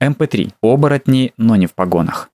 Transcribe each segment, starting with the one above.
MP3. Оборотни, но не в погонах.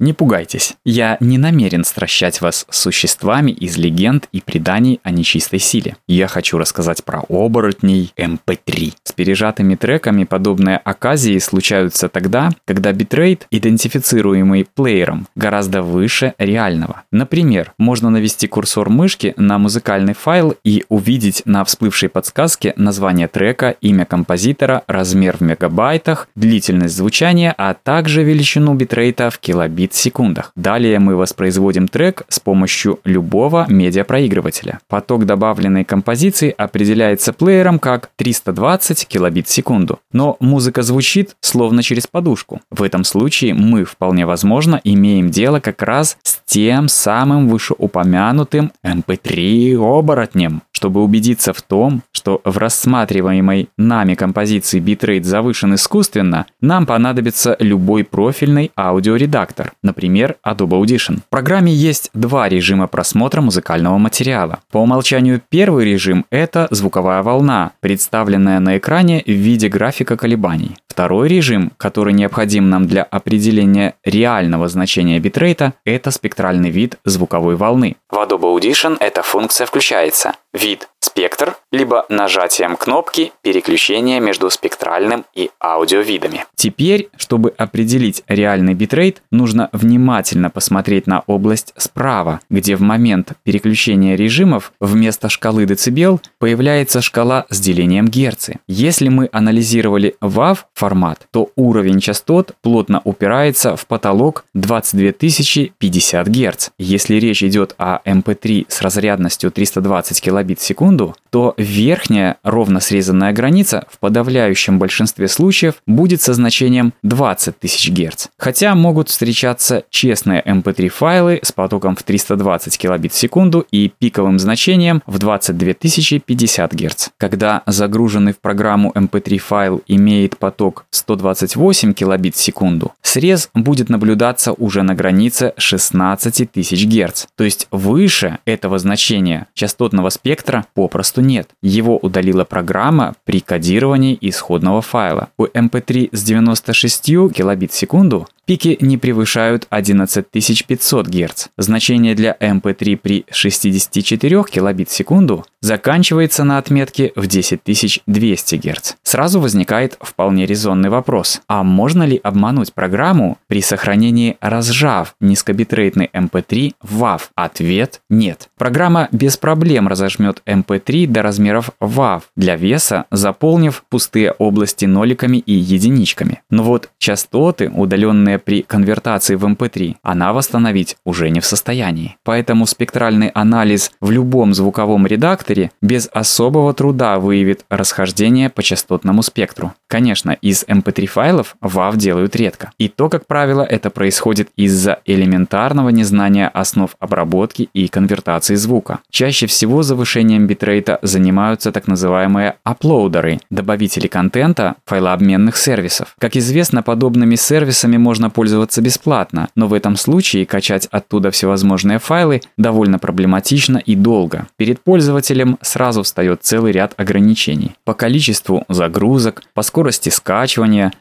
Не пугайтесь, я не намерен стращать вас существами из легенд и преданий о нечистой силе. Я хочу рассказать про оборотней MP3. С пережатыми треками подобные оказии случаются тогда, когда битрейт, идентифицируемый плеером, гораздо выше реального. Например, можно навести курсор мышки на музыкальный файл и увидеть на всплывшей подсказке название трека, имя композитора, размер в мегабайтах, длительность звучания, а также величину битрейта в килобит секундах. Далее мы воспроизводим трек с помощью любого медиапроигрывателя. Поток добавленной композиции определяется плеером как 320 килобит в секунду. Но музыка звучит словно через подушку. В этом случае мы вполне возможно имеем дело как раз с тем самым вышеупомянутым MP3-оборотнем. Чтобы убедиться в том, что в рассматриваемой нами композиции битрейт завышен искусственно, нам понадобится любой профильный аудиоредактор, например, Adobe Audition. В программе есть два режима просмотра музыкального материала. По умолчанию первый режим – это звуковая волна, представленная на экране в виде графика колебаний. Второй режим, который необходим нам для определения реального значения битрейта, это спектральный вид звуковой волны. В Adobe Audition эта функция включается. Вид спектр, либо нажатием кнопки переключения между спектральным и аудиовидами. Теперь, чтобы определить реальный битрейт, нужно внимательно посмотреть на область справа, где в момент переключения режимов вместо шкалы децибел появляется шкала с делением герцы. Если мы анализировали WAV формат, то уровень частот плотно упирается в потолок 22 050 Гц. Если речь идет о MP3 с разрядностью 320 кбит в секунду, то верхняя ровно срезанная граница в подавляющем большинстве случаев будет со значением 20 тысяч Гц. Хотя могут встречаться честные MP3 файлы с потоком в 320 кбит в секунду и пиковым значением в 22 050 Гц. Когда загруженный в программу MP3 файл имеет поток 128 кбит в секунду, срез будет наблюдаться уже на границе 16 тысяч Гц. То есть выше этого значения частотного спектра попросту нет. Его удалила программа при кодировании исходного файла. У MP3 с 96 килобит в секунду Пики не превышают 11500 Гц. Значение для MP3 при 64 килобит в секунду заканчивается на отметке в 10200 Гц. Сразу возникает вполне резонный вопрос. А можно ли обмануть программу при сохранении разжав низкобитрейтный MP3 в WAV? Ответ – нет. Программа без проблем разожмет MP3 до размеров WAV для веса, заполнив пустые области ноликами и единичками. Но вот частоты, удаленные при конвертации в MP3, она восстановить уже не в состоянии. Поэтому спектральный анализ в любом звуковом редакторе без особого труда выявит расхождение по частотному спектру. Конечно, из MP3 файлов WAV делают редко. И то, как правило, это происходит из-за элементарного незнания основ обработки и конвертации звука. Чаще всего завышением битрейта занимаются так называемые аплоудеры, добавители контента файлообменных сервисов. Как известно, подобными сервисами можно пользоваться бесплатно, но в этом случае качать оттуда всевозможные файлы довольно проблематично и долго. Перед пользователем сразу встает целый ряд ограничений. По количеству загрузок, по скорости скачивания,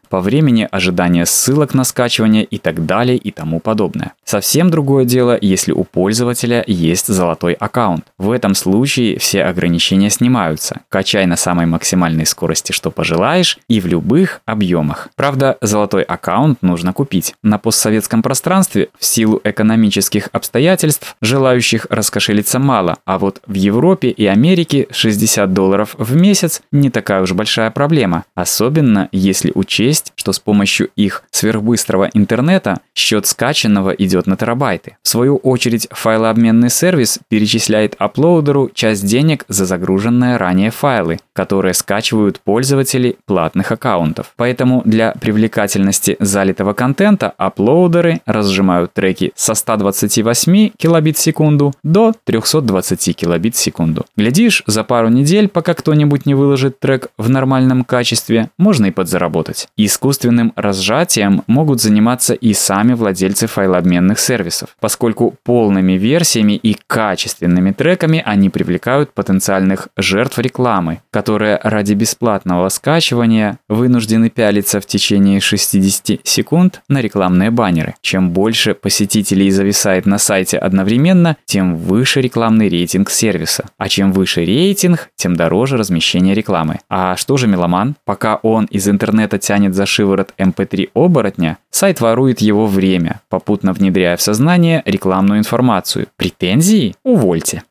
по времени ожидания ссылок на скачивание и так далее и тому подобное. Совсем другое дело, если у пользователя есть золотой аккаунт. В этом случае все ограничения снимаются. Качай на самой максимальной скорости, что пожелаешь, и в любых объемах. Правда, золотой аккаунт нужно купить. На постсоветском пространстве в силу экономических обстоятельств желающих раскошелиться мало, а вот в Европе и Америке 60 долларов в месяц не такая уж большая проблема, особенно учесть, что с помощью их сверхбыстрого интернета счет скачанного идет на терабайты. В свою очередь файлообменный сервис перечисляет аплоудеру часть денег за загруженные ранее файлы, которые скачивают пользователи платных аккаунтов. Поэтому для привлекательности залитого контента аплоудеры разжимают треки со 128 килобит в секунду до 320 килобит в секунду. Глядишь, за пару недель, пока кто-нибудь не выложит трек в нормальном качестве, можно и подзаработать заработать. Искусственным разжатием могут заниматься и сами владельцы файлообменных сервисов, поскольку полными версиями и качественными треками они привлекают потенциальных жертв рекламы, которые ради бесплатного скачивания вынуждены пялиться в течение 60 секунд на рекламные баннеры. Чем больше посетителей зависает на сайте одновременно, тем выше рекламный рейтинг сервиса. А чем выше рейтинг, тем дороже размещение рекламы. А что же меломан? Пока он из интернета тянет за шиворот MP3 эм оборотня, сайт ворует его время, попутно внедряя в сознание рекламную информацию. Претензии? Увольте.